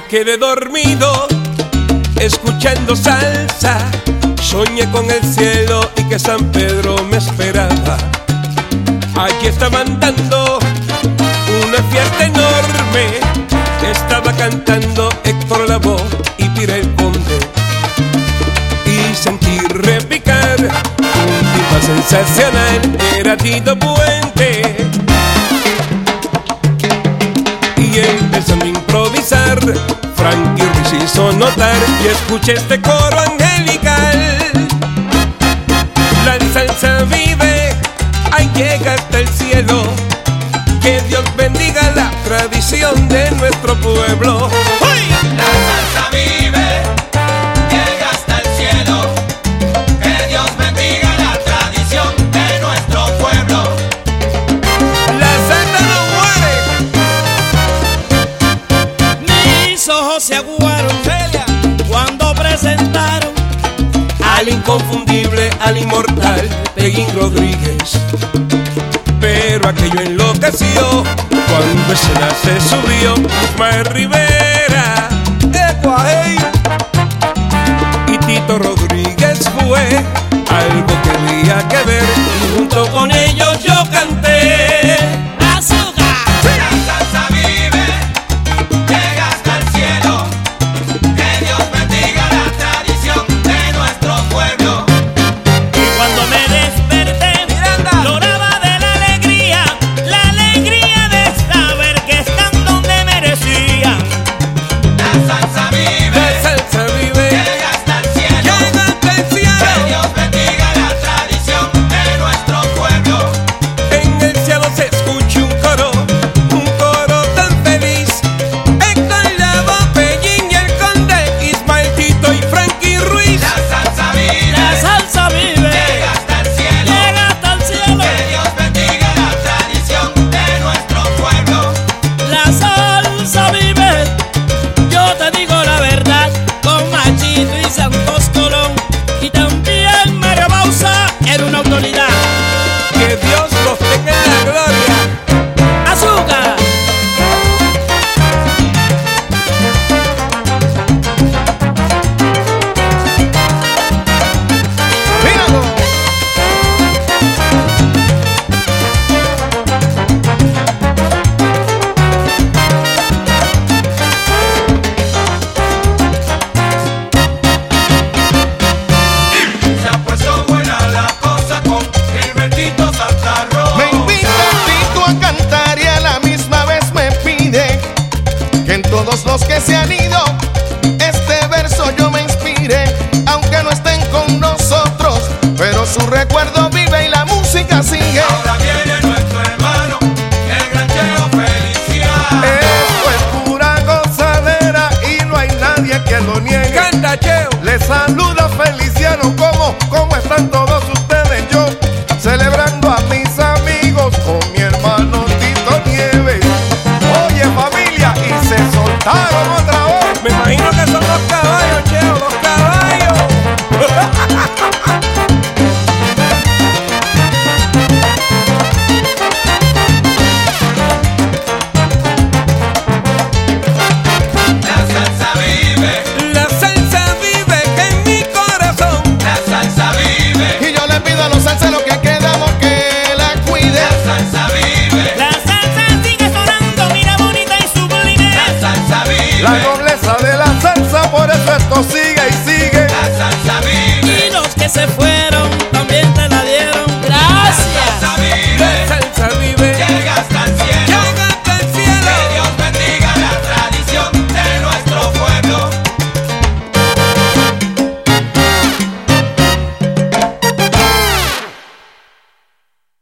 quedé dormido escuchando salsa. Soñé con el cielo y que San Pedro me esperaba. Aquí estaban dando una fiesta enorme. Estaba cantando Héctor Lavoe y Pira el Conde. Y sentí repicar un tipo sensacional. Era Tito Frankie Ruiz hizo notar y escuché este coro angelical. La salsa vive, ahí llega hasta el cielo. Que Dios bendiga la tradición de nuestro pueblo. Ojos se aguaron cuando presentaron Al inconfundible, al inmortal Peguín Rodríguez. Pero aquello enloqueció cuando escena se subió Ismael Rivera. Los que se han ido, este verso yo me inspire, aunque no estén con nosotros, pero su recuerdo vive y la música sigue. Ahora viene nuestro hermano, el gran Cheo Feliciano. Esto es pura gozadera y no hay nadie que lo niegue. Canta, Cheo.